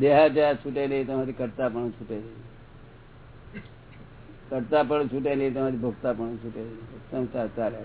દેહાધ્યાસ છૂટે નહીં, તમારી કરતા પણ છૂટે નહીં. કરતા પણ છૂટે નહીં, તમારી ભોગતા પણ છૂટે નહીં. સંસાર ચાલે